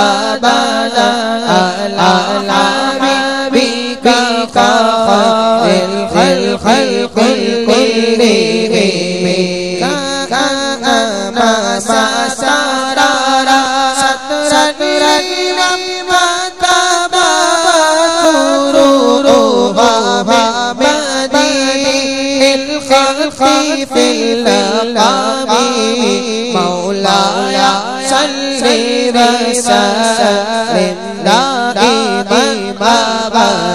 أبدا العالمين كخير الخلق كلهم كان ما سارا سترا لما تبات روحها بديع الخلق في اللقاء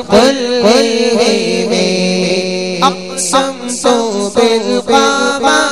بالقلب أقسمت بالقمر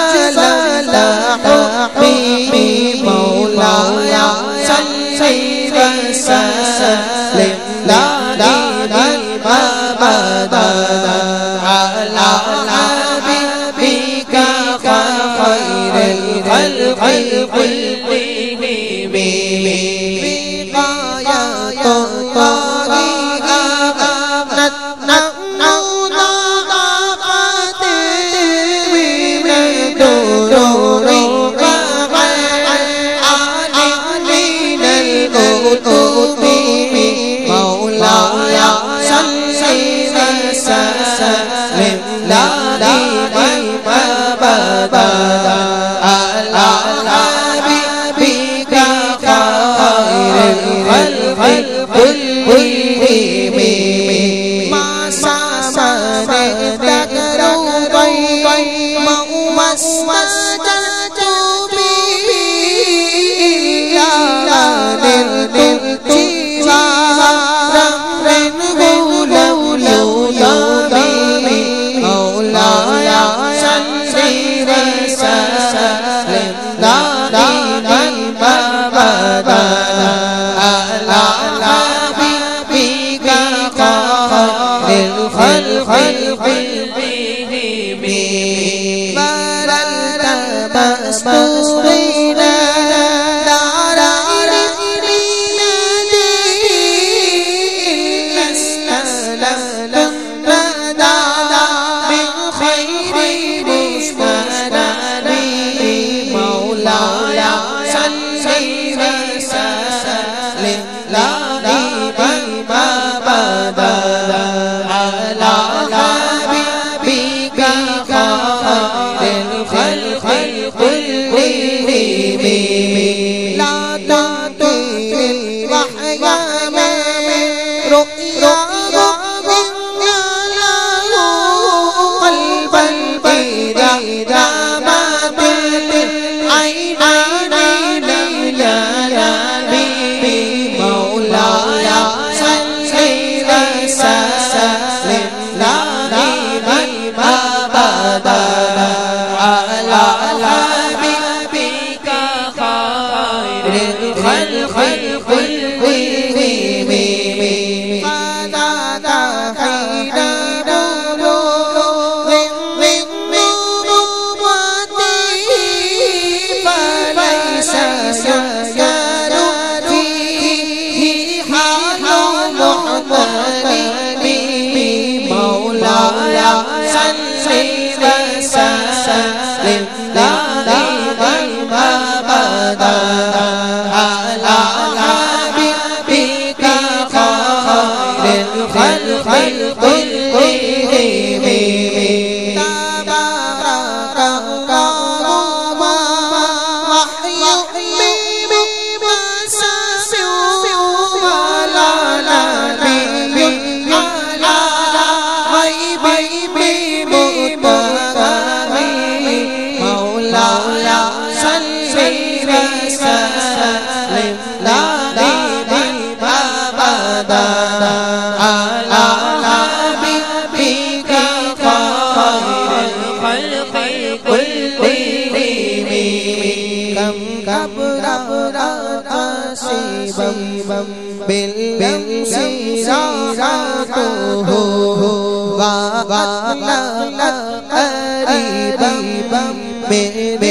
Ay. به بر التمسطور my. بلم سیرا تو ہو واہ واہ قریبم میرے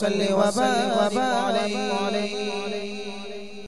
صل وبارك عليه.